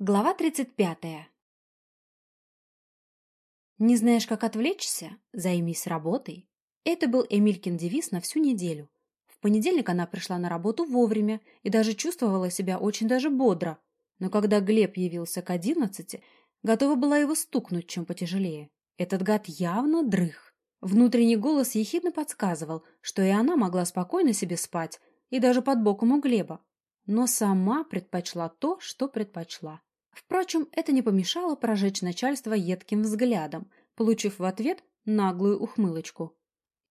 Глава 35. Не знаешь, как отвлечься? Займись работой. Это был Эмилькин девиз на всю неделю. В понедельник она пришла на работу вовремя и даже чувствовала себя очень даже бодро. Но когда Глеб явился к одиннадцати, готова была его стукнуть, чем потяжелее. Этот гад явно дрых. Внутренний голос ехидно подсказывал, что и она могла спокойно себе спать, и даже под боком у Глеба. Но сама предпочла то, что предпочла. Впрочем, это не помешало прожечь начальство едким взглядом, получив в ответ наглую ухмылочку.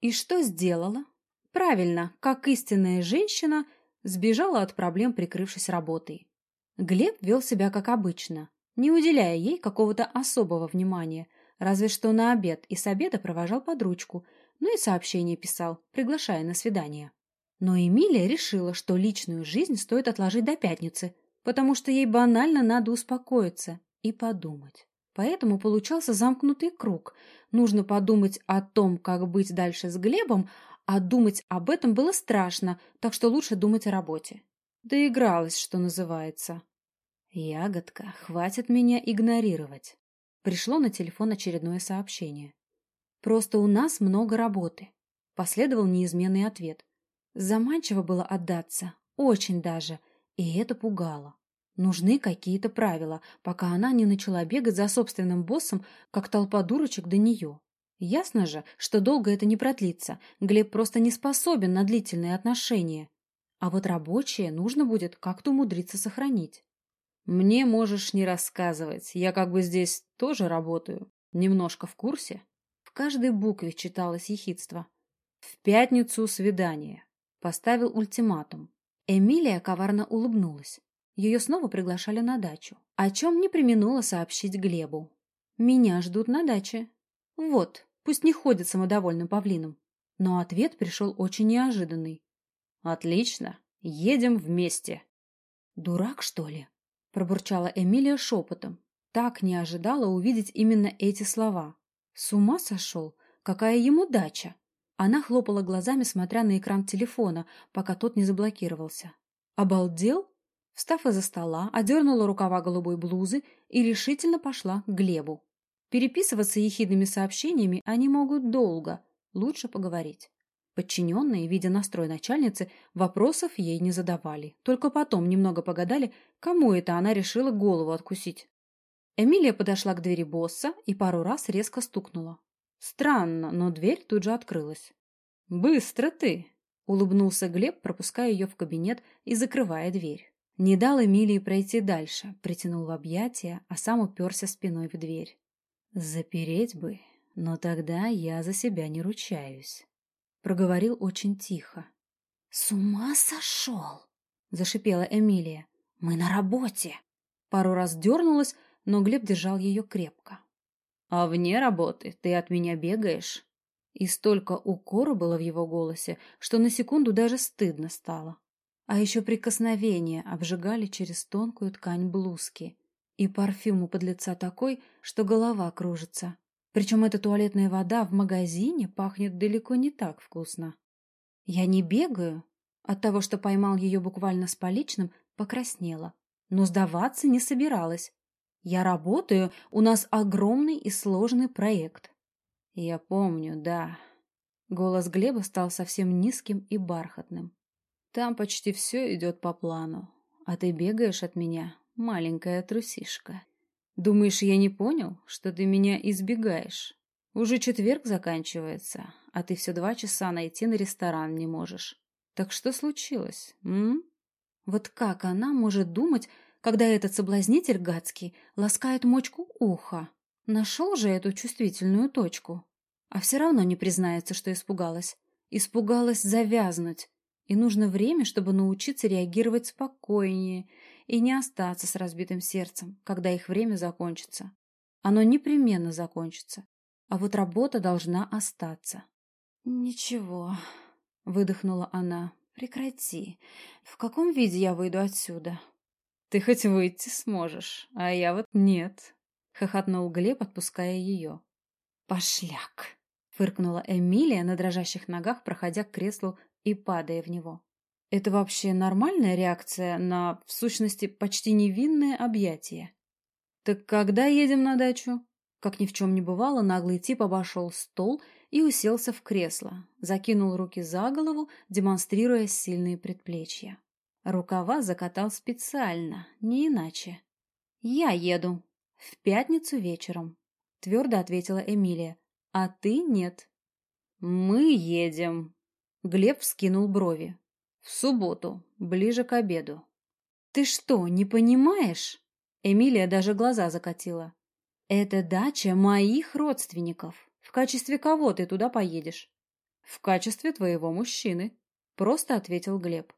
И что сделала? Правильно, как истинная женщина, сбежала от проблем, прикрывшись работой. Глеб вел себя как обычно, не уделяя ей какого-то особого внимания, разве что на обед и с обеда провожал под ручку, ну и сообщение писал, приглашая на свидание. Но Эмилия решила, что личную жизнь стоит отложить до пятницы – потому что ей банально надо успокоиться и подумать. Поэтому получался замкнутый круг. Нужно подумать о том, как быть дальше с Глебом, а думать об этом было страшно, так что лучше думать о работе. Доигралась, что называется. Ягодка, хватит меня игнорировать. Пришло на телефон очередное сообщение. Просто у нас много работы. Последовал неизменный ответ. Заманчиво было отдаться, очень даже, и это пугало. Нужны какие-то правила, пока она не начала бегать за собственным боссом, как толпа дурочек до нее. Ясно же, что долго это не продлится. Глеб просто не способен на длительные отношения. А вот рабочие нужно будет как-то умудриться сохранить. Мне можешь не рассказывать. Я как бы здесь тоже работаю. Немножко в курсе. В каждой букве читалось ехидство. В пятницу свидание. Поставил ультиматум. Эмилия коварно улыбнулась. Ее снова приглашали на дачу, о чем не применула сообщить Глебу. «Меня ждут на даче. Вот, пусть не ходит самодовольным павлином». Но ответ пришел очень неожиданный. «Отлично, едем вместе». «Дурак, что ли?» – пробурчала Эмилия шепотом. Так не ожидала увидеть именно эти слова. «С ума сошел? Какая ему дача?» Она хлопала глазами, смотря на экран телефона, пока тот не заблокировался. «Обалдел?» Встав из-за стола, одернула рукава голубой блузы и решительно пошла к Глебу. Переписываться ехидными сообщениями они могут долго, лучше поговорить. Подчиненные, видя настрой начальницы, вопросов ей не задавали. Только потом немного погадали, кому это она решила голову откусить. Эмилия подошла к двери босса и пару раз резко стукнула. Странно, но дверь тут же открылась. «Быстро ты!» — улыбнулся Глеб, пропуская ее в кабинет и закрывая дверь. Не дал Эмилии пройти дальше, притянул в объятия, а сам уперся спиной в дверь. «Запереть бы, но тогда я за себя не ручаюсь», — проговорил очень тихо. «С ума сошел!» — зашипела Эмилия. «Мы на работе!» Пару раз дернулась, но Глеб держал ее крепко. А вне работы ты от меня бегаешь?» И столько укора было в его голосе, что на секунду даже стыдно стало. А еще прикосновения обжигали через тонкую ткань блузки. И парфюм у подлеца такой, что голова кружится. Причем эта туалетная вода в магазине пахнет далеко не так вкусно. Я не бегаю. От того, что поймал ее буквально с поличным, покраснела. Но сдаваться не собиралась. Я работаю, у нас огромный и сложный проект. Я помню, да. Голос Глеба стал совсем низким и бархатным. Там почти все идет по плану. А ты бегаешь от меня, маленькая трусишка. Думаешь, я не понял, что ты меня избегаешь? Уже четверг заканчивается, а ты все два часа найти на ресторан не можешь. Так что случилось, м? Вот как она может думать, когда этот соблазнитель гадский ласкает мочку уха. Нашел же эту чувствительную точку. А все равно не признается, что испугалась. Испугалась завязнуть. И нужно время, чтобы научиться реагировать спокойнее и не остаться с разбитым сердцем, когда их время закончится. Оно непременно закончится. А вот работа должна остаться. «Ничего», — выдохнула она, — «прекрати. В каком виде я выйду отсюда?» Ты хоть выйти сможешь, а я вот нет, хохотнул Глеб, отпуская ее. Пошляк, фыркнула Эмилия на дрожащих ногах, проходя к креслу и падая в него. Это вообще нормальная реакция на, в сущности, почти невинное объятие? «Так когда едем на дачу?» Как ни в чем не бывало, наглый тип обошел стол и уселся в кресло, закинул руки за голову, демонстрируя сильные предплечья. Рукава закатал специально, не иначе. «Я еду. В пятницу вечером», — твердо ответила Эмилия. «А ты нет». «Мы едем». Глеб вскинул брови. «В субботу, ближе к обеду». «Ты что, не понимаешь?» Эмилия даже глаза закатила. «Это дача моих родственников. В качестве кого ты туда поедешь?» «В качестве твоего мужчины», — просто ответил Глеб.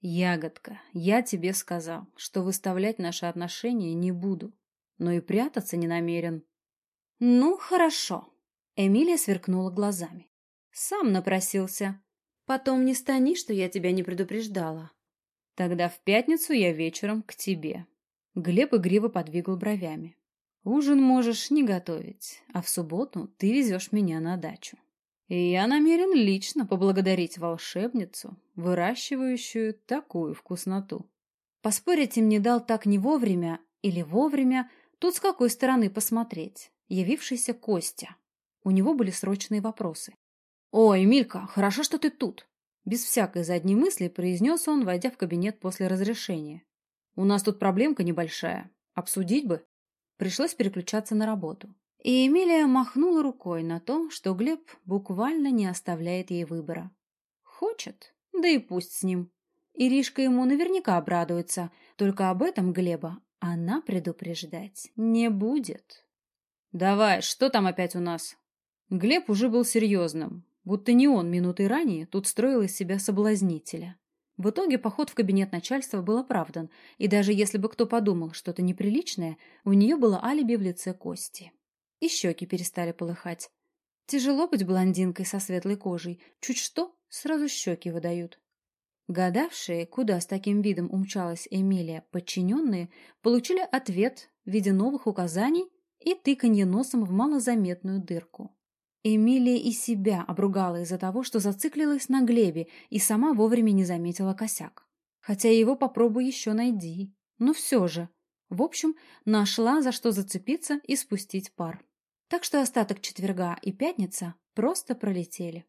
«Ягодка, я тебе сказал, что выставлять наши отношения не буду, но и прятаться не намерен». «Ну, хорошо», — Эмилия сверкнула глазами. «Сам напросился. Потом не стани, что я тебя не предупреждала». «Тогда в пятницу я вечером к тебе». Глеб игриво подвигал бровями. Ужин можешь не готовить, а в субботу ты везешь меня на дачу. И я намерен лично поблагодарить волшебницу, выращивающую такую вкусноту. Поспорить им не дал так не вовремя или вовремя, тут с какой стороны посмотреть, явившийся Костя. У него были срочные вопросы. «Ой, Милька, хорошо, что ты тут!» Без всякой задней мысли произнес он, войдя в кабинет после разрешения. «У нас тут проблемка небольшая. Обсудить бы?» Пришлось переключаться на работу. И Эмилия махнула рукой на то, что Глеб буквально не оставляет ей выбора. Хочет, да и пусть с ним. Иришка ему наверняка обрадуется, только об этом Глеба она предупреждать не будет. «Давай, что там опять у нас?» Глеб уже был серьезным, будто не он минуты ранее тут строил из себя соблазнителя. В итоге поход в кабинет начальства был оправдан, и даже если бы кто подумал что-то неприличное, у нее было алиби в лице Кости. И щеки перестали полыхать. Тяжело быть блондинкой со светлой кожей. Чуть что, сразу щеки выдают. Гадавшие, куда с таким видом умчалась Эмилия, подчиненные, получили ответ в виде новых указаний и тыканье носом в малозаметную дырку. Эмилия и себя обругала из-за того, что зациклилась на Глебе и сама вовремя не заметила косяк. Хотя его попробуй еще найди. Но все же. В общем, нашла за что зацепиться и спустить пар. Так что остаток четверга и пятница просто пролетели.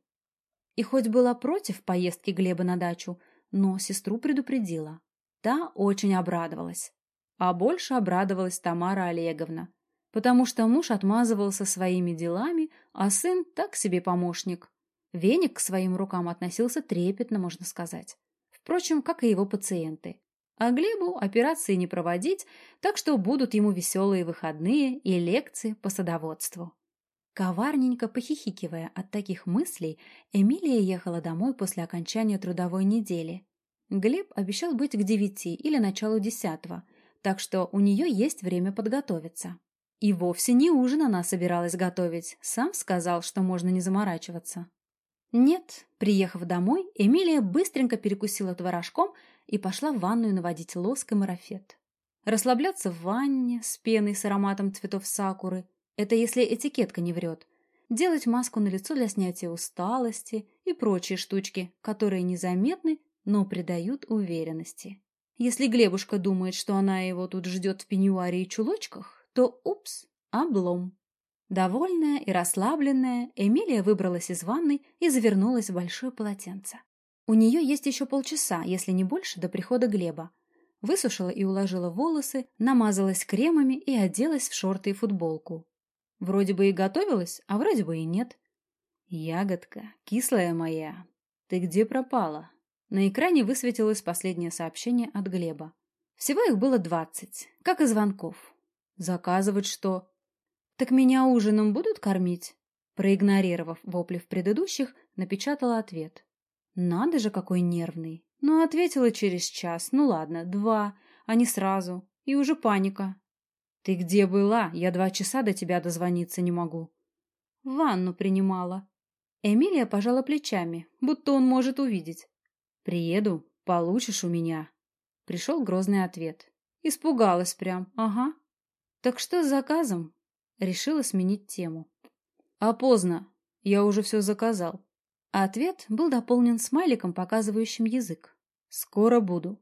И хоть была против поездки Глеба на дачу, но сестру предупредила. Та очень обрадовалась. А больше обрадовалась Тамара Олеговна потому что муж отмазывался своими делами, а сын так себе помощник. Веник к своим рукам относился трепетно, можно сказать. Впрочем, как и его пациенты. А Глебу операции не проводить, так что будут ему веселые выходные и лекции по садоводству. Коварненько похихикивая от таких мыслей, Эмилия ехала домой после окончания трудовой недели. Глеб обещал быть к девяти или началу десятого, так что у нее есть время подготовиться. И вовсе не ужин она собиралась готовить, сам сказал, что можно не заморачиваться. Нет, приехав домой, Эмилия быстренько перекусила творожком и пошла в ванную наводить лоск и марафет. Расслабляться в ванне с пеной с ароматом цветов сакуры – это если этикетка не врет. Делать маску на лицо для снятия усталости и прочие штучки, которые незаметны, но придают уверенности. Если Глебушка думает, что она его тут ждет в пеньюаре и чулочках, то упс, облом. Довольная и расслабленная, Эмилия выбралась из ванной и завернулась в большое полотенце. У нее есть еще полчаса, если не больше, до прихода Глеба. Высушила и уложила волосы, намазалась кремами и оделась в шорты и футболку. Вроде бы и готовилась, а вроде бы и нет. «Ягодка, кислая моя, ты где пропала?» На экране высветилось последнее сообщение от Глеба. Всего их было двадцать, как и звонков. Заказывать что? Так меня ужином будут кормить? Проигнорировав вопли в предыдущих, напечатала ответ. Надо же, какой нервный. Ну, ответила через час. Ну ладно, два, а не сразу. И уже паника. Ты где была? Я два часа до тебя дозвониться не могу. Ванну принимала. Эмилия пожала плечами, будто он может увидеть. Приеду, получишь у меня. Пришел грозный ответ. Испугалась прям, ага. «Так что с заказом?» Решила сменить тему. «А поздно. Я уже все заказал». А ответ был дополнен смайликом, показывающим язык. «Скоро буду».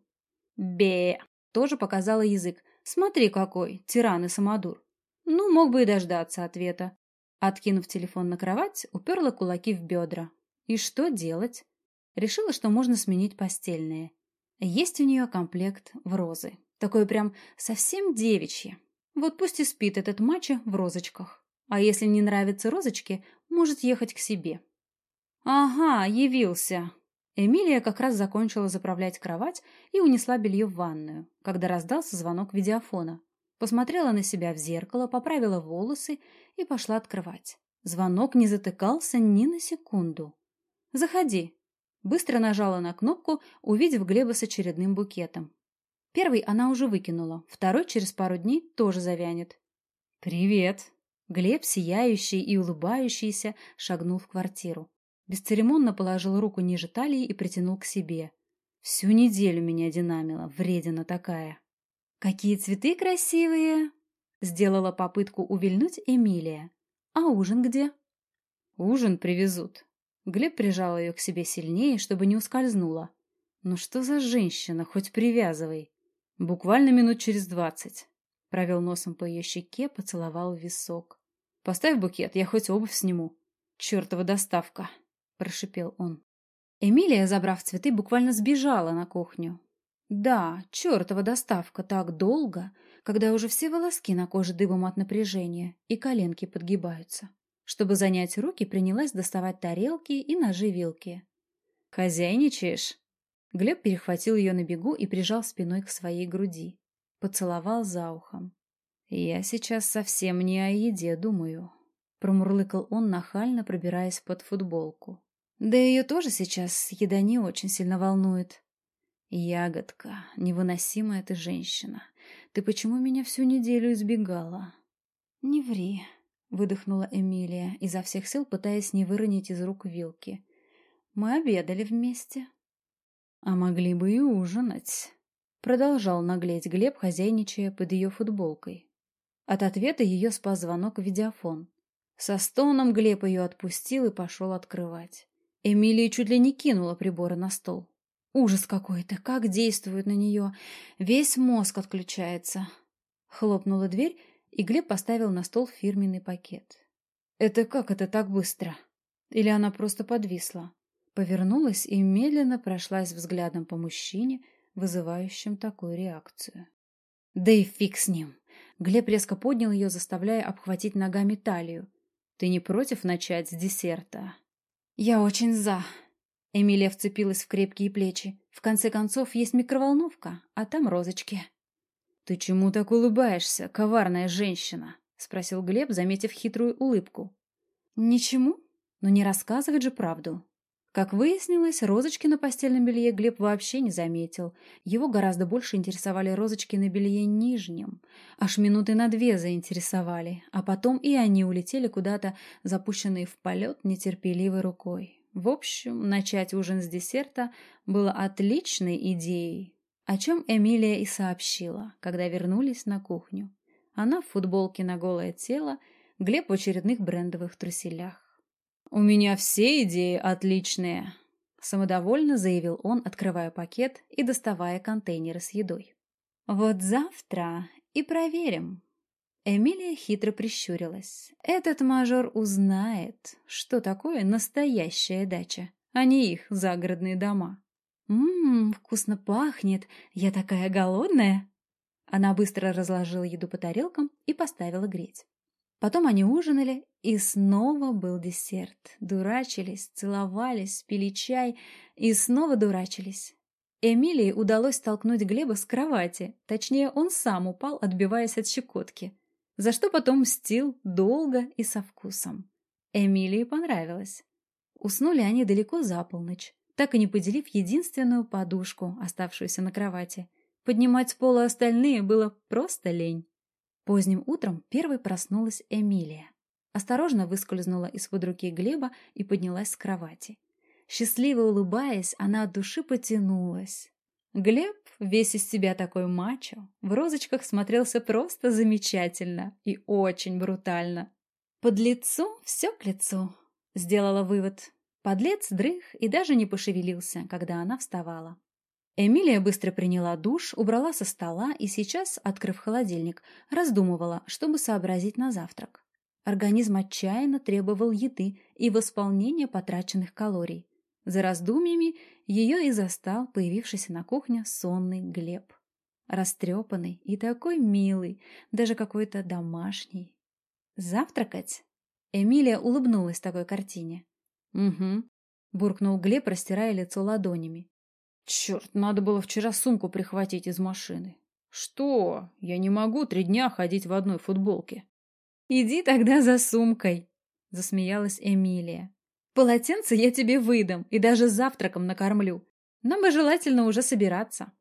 «Бе!» Тоже показала язык. Смотри какой, тиран и самодур. Ну, мог бы и дождаться ответа. Откинув телефон на кровать, уперла кулаки в бедра. И что делать? Решила, что можно сменить постельные. Есть у нее комплект в розы. Такое прям совсем девичье. Вот пусть и спит этот мачо в розочках. А если не нравятся розочки, может ехать к себе. Ага, явился. Эмилия как раз закончила заправлять кровать и унесла белье в ванную, когда раздался звонок видеофона. Посмотрела на себя в зеркало, поправила волосы и пошла открывать. Звонок не затыкался ни на секунду. «Заходи», Быстро нажала на кнопку, увидев Глеба с очередным букетом. Первый она уже выкинула, второй через пару дней тоже завянет. «Привет!» Глеб, сияющий и улыбающийся, шагнул в квартиру. Бесцеремонно положил руку ниже талии и притянул к себе. Всю неделю меня динамила, вредина такая. «Какие цветы красивые!» Сделала попытку увильнуть Эмилия. «А ужин где?» «Ужин привезут», Глеб прижал ее к себе сильнее, чтобы не ускользнула. «Ну что за женщина, хоть привязывай!» «Буквально минут через двадцать». Провел носом по ее щеке, поцеловал висок. «Поставь букет, я хоть обувь сниму». «Чертова доставка!» – прошипел он. Эмилия, забрав цветы, буквально сбежала на кухню. Да, чертова доставка так долго, когда уже все волоски на коже дыбом от напряжения и коленки подгибаются. Чтобы занять руки, принялась доставать тарелки и ножи-вилки. «Хозяйничаешь?» Глеб перехватил ее на бегу и прижал спиной к своей груди. Поцеловал за ухом. «Я сейчас совсем не о еде думаю», — промурлыкал он, нахально пробираясь под футболку. «Да ее тоже сейчас еда не очень сильно волнует». «Ягодка, невыносимая ты женщина. Ты почему меня всю неделю избегала?» «Не ври», выдохнула Эмилия, изо всех сил пытаясь не выронить из рук вилки. Мы обедали вместе. А могли бы и ужинать. Продолжал наглеть Глеб, хозяйничая под ее футболкой. От ответа ее спас звонок в видеофон. Со стоном Глеб ее отпустил и пошел открывать. Эмилия чуть ли не кинула приборы на стол. Ужас какой-то, как действует на нее. Весь мозг отключается. Хлопнула дверь, и Глеб поставил на стол фирменный пакет. «Это как это так быстро?» Или она просто подвисла? Повернулась и медленно прошлась взглядом по мужчине, вызывающим такую реакцию. «Да и фиг с ним!» Глеб резко поднял ее, заставляя обхватить ногами талию. «Ты не против начать с десерта?» «Я очень за!» Эмилия вцепилась в крепкие плечи. «В конце концов, есть микроволновка, а там розочки». «Ты чему так улыбаешься, коварная женщина?» — спросил Глеб, заметив хитрую улыбку. «Ничему, но не рассказывать же правду». Как выяснилось, розочки на постельном белье Глеб вообще не заметил. Его гораздо больше интересовали розочки на белье нижнем. Аж минуты на две заинтересовали, а потом и они улетели куда-то, запущенные в полет нетерпеливой рукой. В общем, начать ужин с десерта было отличной идеей, о чем Эмилия и сообщила, когда вернулись на кухню. Она в футболке на голое тело, Глеб в очередных брендовых труселях. «У меня все идеи отличные», — самодовольно заявил он, открывая пакет и доставая контейнеры с едой. «Вот завтра и проверим». Эмилия хитро прищурилась. «Этот мажор узнает, что такое настоящая дача, а не их загородные дома». «Ммм, вкусно пахнет! Я такая голодная!» Она быстро разложила еду по тарелкам и поставила греть. Потом они ужинали, и снова был десерт. Дурачились, целовались, пили чай и снова дурачились. Эмилии удалось столкнуть Глеба с кровати, точнее, он сам упал, отбиваясь от щекотки, за что потом мстил долго и со вкусом. Эмилии понравилось. Уснули они далеко за полночь так и не поделив единственную подушку, оставшуюся на кровати. Поднимать с пола остальные было просто лень. Поздним утром первой проснулась Эмилия. Осторожно выскользнула из-под руки Глеба и поднялась с кровати. Счастливо улыбаясь, она от души потянулась. Глеб, весь из себя такой мачо, в розочках смотрелся просто замечательно и очень брутально. «Под лицо все к лицу», — сделала вывод. Подлец дрых и даже не пошевелился, когда она вставала. Эмилия быстро приняла душ, убрала со стола и сейчас, открыв холодильник, раздумывала, чтобы сообразить на завтрак. Организм отчаянно требовал еды и восполнения потраченных калорий. За раздумьями ее и застал появившийся на кухне сонный Глеб. Растрепанный и такой милый, даже какой-то домашний. «Завтракать?» Эмилия улыбнулась такой картине. «Угу», — буркнул Глеб, растирая лицо ладонями. «Черт, надо было вчера сумку прихватить из машины. Что? Я не могу три дня ходить в одной футболке». «Иди тогда за сумкой», — засмеялась Эмилия. «Полотенце я тебе выдам и даже завтраком накормлю. Нам бы желательно уже собираться».